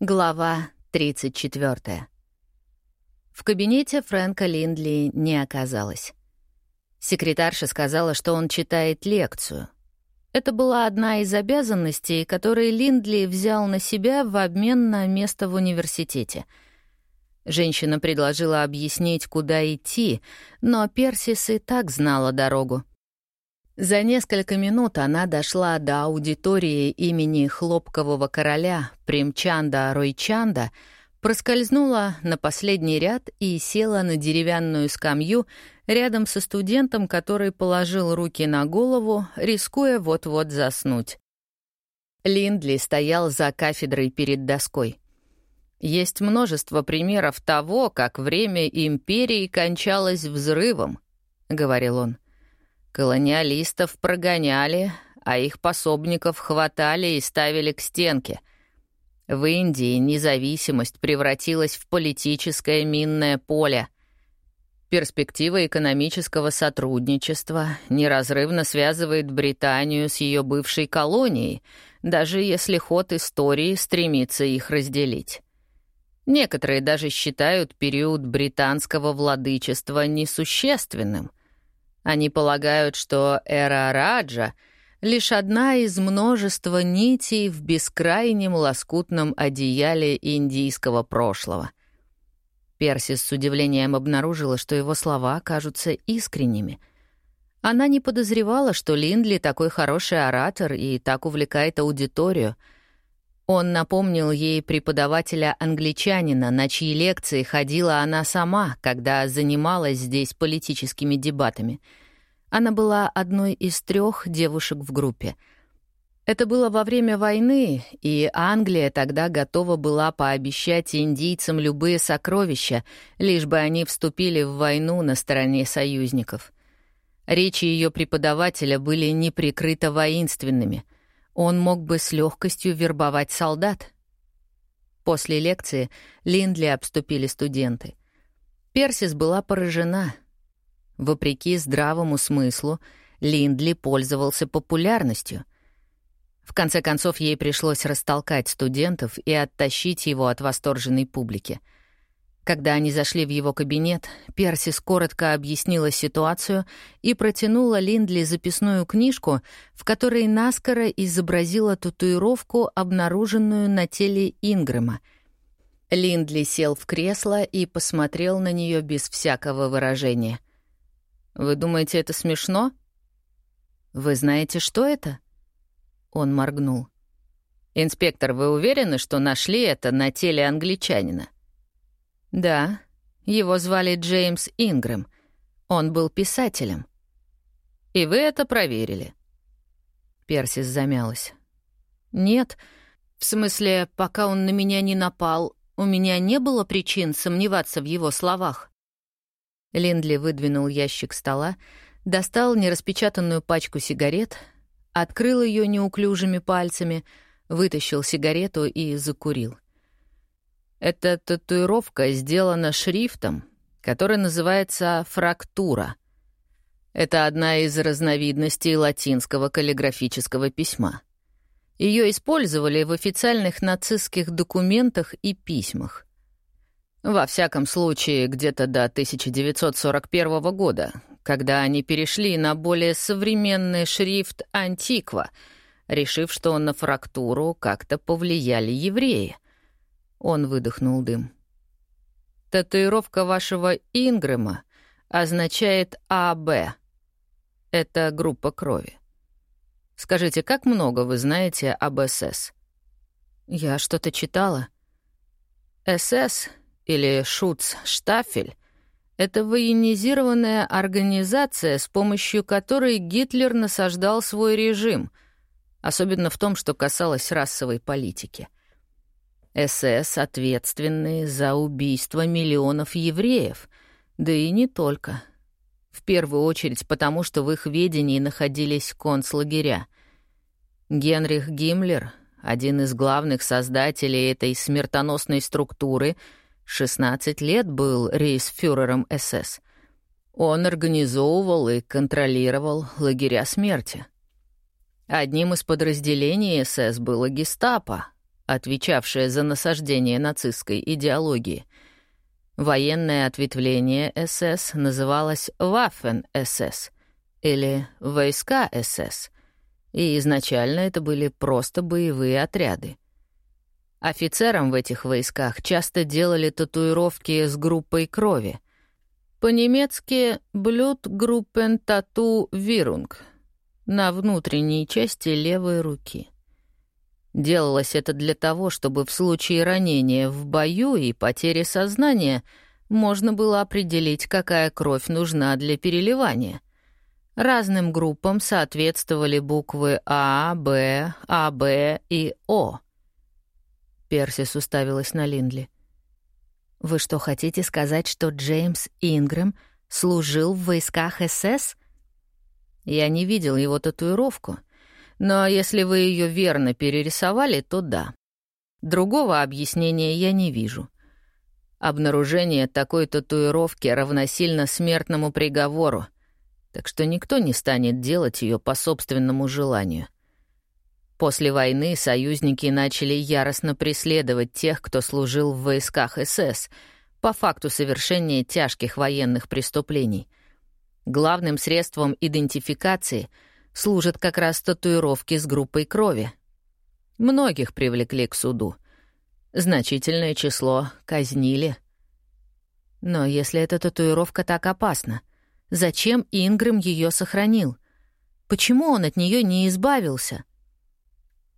Глава 34. В кабинете Фрэнка Линдли не оказалось. Секретарша сказала, что он читает лекцию. Это была одна из обязанностей, которые Линдли взял на себя в обмен на место в университете. Женщина предложила объяснить, куда идти, но Персис и так знала дорогу. За несколько минут она дошла до аудитории имени хлопкового короля Примчанда Ройчанда, проскользнула на последний ряд и села на деревянную скамью рядом со студентом, который положил руки на голову, рискуя вот-вот заснуть. Линдли стоял за кафедрой перед доской. Есть множество примеров того, как время империи кончалось взрывом, — говорил он. Колониалистов прогоняли, а их пособников хватали и ставили к стенке. В Индии независимость превратилась в политическое минное поле. Перспектива экономического сотрудничества неразрывно связывает Британию с ее бывшей колонией, даже если ход истории стремится их разделить. Некоторые даже считают период британского владычества несущественным. Они полагают, что эра Раджа — лишь одна из множества нитей в бескрайнем лоскутном одеяле индийского прошлого. Персис с удивлением обнаружила, что его слова кажутся искренними. Она не подозревала, что Линдли такой хороший оратор и так увлекает аудиторию — он напомнил ей преподавателя-англичанина, на чьи лекции ходила она сама, когда занималась здесь политическими дебатами. Она была одной из трех девушек в группе. Это было во время войны, и Англия тогда готова была пообещать индийцам любые сокровища, лишь бы они вступили в войну на стороне союзников. Речи ее преподавателя были неприкрыто воинственными — он мог бы с легкостью вербовать солдат. После лекции Линдли обступили студенты. Персис была поражена. Вопреки здравому смыслу, Линдли пользовался популярностью. В конце концов, ей пришлось растолкать студентов и оттащить его от восторженной публики — когда они зашли в его кабинет, Персис коротко объяснила ситуацию и протянула Линдли записную книжку, в которой наскоро изобразила татуировку, обнаруженную на теле Ингрэма. Линдли сел в кресло и посмотрел на нее без всякого выражения. «Вы думаете, это смешно?» «Вы знаете, что это?» Он моргнул. «Инспектор, вы уверены, что нашли это на теле англичанина?» Да, его звали Джеймс Ингрэм. Он был писателем. И вы это проверили? Персис замялась. Нет, в смысле, пока он на меня не напал, у меня не было причин сомневаться в его словах. Линдли выдвинул ящик стола, достал нераспечатанную пачку сигарет, открыл ее неуклюжими пальцами, вытащил сигарету и закурил. Эта татуировка сделана шрифтом, который называется «фрактура». Это одна из разновидностей латинского каллиграфического письма. Ее использовали в официальных нацистских документах и письмах. Во всяком случае, где-то до 1941 года, когда они перешли на более современный шрифт «Антиква», решив, что на фрактуру как-то повлияли евреи — он выдохнул дым. «Татуировка вашего Ингрэма означает АБ. Это группа крови. Скажите, как много вы знаете об СС?» «Я что-то читала». СС или Шуцштафель — это военизированная организация, с помощью которой Гитлер насаждал свой режим, особенно в том, что касалось расовой политики. СС ответственны за убийство миллионов евреев, да и не только. В первую очередь потому, что в их ведении находились концлагеря. Генрих Гиммлер, один из главных создателей этой смертоносной структуры, 16 лет был рейсфюрером СС. Он организовывал и контролировал лагеря смерти. Одним из подразделений СС было гестапо, отвечавшее за насаждение нацистской идеологии. Военное ответвление СС называлось Waffen-СС или Войска СС, и изначально это были просто боевые отряды. Офицерам в этих войсках часто делали татуировки с группой крови. По-немецки «Блютгруппен Тату Вирунг» на внутренней части левой руки. Делалось это для того, чтобы в случае ранения в бою и потери сознания можно было определить, какая кровь нужна для переливания. Разным группам соответствовали буквы А, Б, АБ и О. Персис уставилась на Линдли. «Вы что, хотите сказать, что Джеймс Ингрэм служил в войсках СС?» «Я не видел его татуировку», но если вы ее верно перерисовали, то да. Другого объяснения я не вижу. Обнаружение такой татуировки равносильно смертному приговору, так что никто не станет делать ее по собственному желанию. После войны союзники начали яростно преследовать тех, кто служил в войсках СС, по факту совершения тяжких военных преступлений. Главным средством идентификации — служат как раз татуировки с группой крови. Многих привлекли к суду. Значительное число казнили. Но если эта татуировка так опасна, зачем Ингрэм ее сохранил? Почему он от нее не избавился?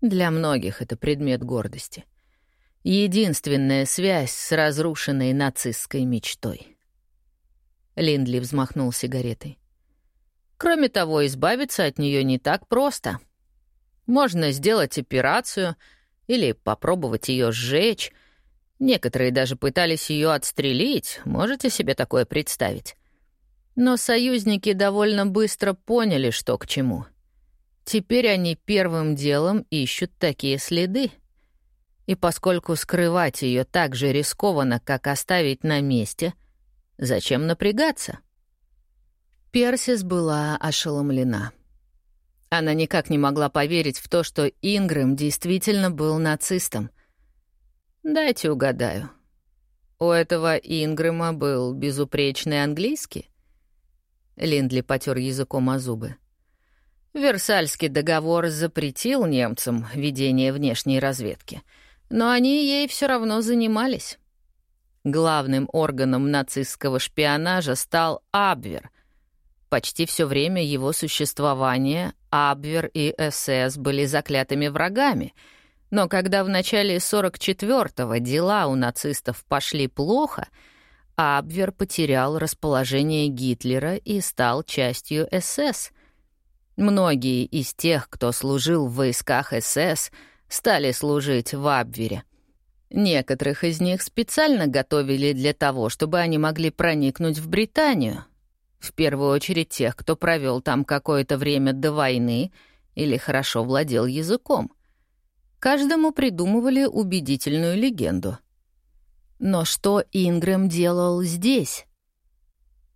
Для многих это предмет гордости. Единственная связь с разрушенной нацистской мечтой. Линдли взмахнул сигаретой. Кроме того, избавиться от нее не так просто. Можно сделать операцию или попробовать ее сжечь. Некоторые даже пытались ее отстрелить, можете себе такое представить. Но союзники довольно быстро поняли, что к чему. Теперь они первым делом ищут такие следы. И поскольку скрывать ее так же рискованно, как оставить на месте, зачем напрягаться? Персис была ошеломлена. Она никак не могла поверить в то, что Ингрэм действительно был нацистом. «Дайте угадаю. У этого Ингрэма был безупречный английский?» Линдли потер языком о зубы. Версальский договор запретил немцам ведение внешней разведки, но они ей все равно занимались. Главным органом нацистского шпионажа стал Абвер, Почти все время его существования Абвер и СС были заклятыми врагами, но когда в начале 44-го дела у нацистов пошли плохо, Абвер потерял расположение Гитлера и стал частью СС. Многие из тех, кто служил в войсках СС, стали служить в Абвере. Некоторых из них специально готовили для того, чтобы они могли проникнуть в Британию, в первую очередь тех, кто провел там какое-то время до войны или хорошо владел языком. Каждому придумывали убедительную легенду. Но что Ингрэм делал здесь?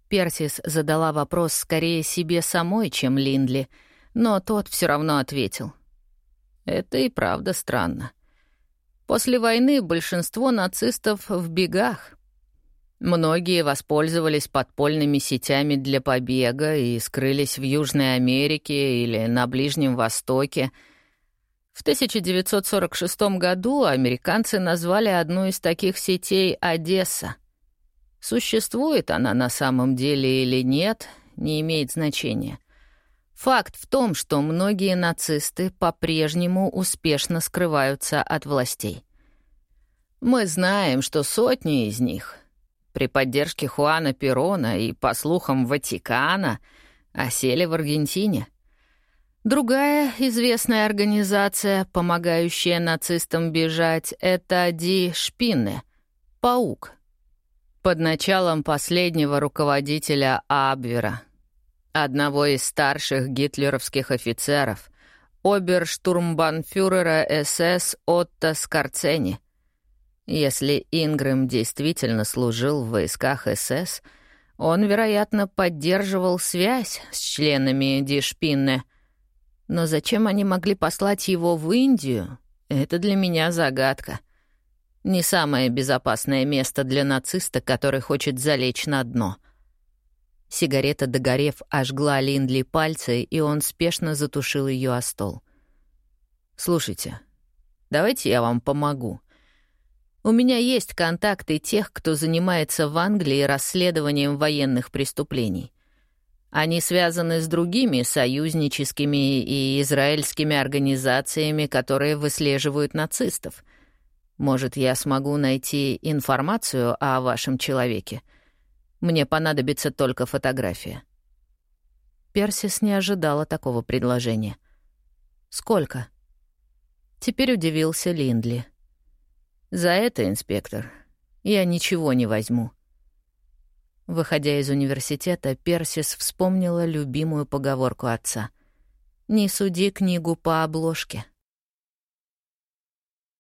Персис задала вопрос скорее себе самой, чем Линдли, но тот все равно ответил. Это и правда странно. После войны большинство нацистов в бегах — Многие воспользовались подпольными сетями для побега и скрылись в Южной Америке или на Ближнем Востоке. В 1946 году американцы назвали одну из таких сетей «Одесса». Существует она на самом деле или нет, не имеет значения. Факт в том, что многие нацисты по-прежнему успешно скрываются от властей. Мы знаем, что сотни из них при поддержке Хуана Перона и, по слухам, Ватикана осели в Аргентине. Другая известная организация, помогающая нацистам бежать, это Ди Шпинне, «Паук», под началом последнего руководителя Абвера, одного из старших гитлеровских офицеров, оберштурмбанфюрера СС Отто Скорцени — если Ингрэм действительно служил в войсках СС, он, вероятно, поддерживал связь с членами Дишпинне. Но зачем они могли послать его в Индию, Это для меня загадка. Не самое безопасное место для нациста, который хочет залечь на дно. Сигарета, догорев, ожгла Линдли пальцы, и он спешно затушил ее о стол. «Слушайте, давайте я вам помогу. У меня есть контакты тех, кто занимается в Англии расследованием военных преступлений. Они связаны с другими союзническими и израильскими организациями, которые выслеживают нацистов. Может, я смогу найти информацию о вашем человеке? Мне понадобится только фотография». Персис не ожидала такого предложения. «Сколько?» Теперь удивился Линдли. «За это, инспектор, я ничего не возьму». Выходя из университета, Персис вспомнила любимую поговорку отца. «Не суди книгу по обложке».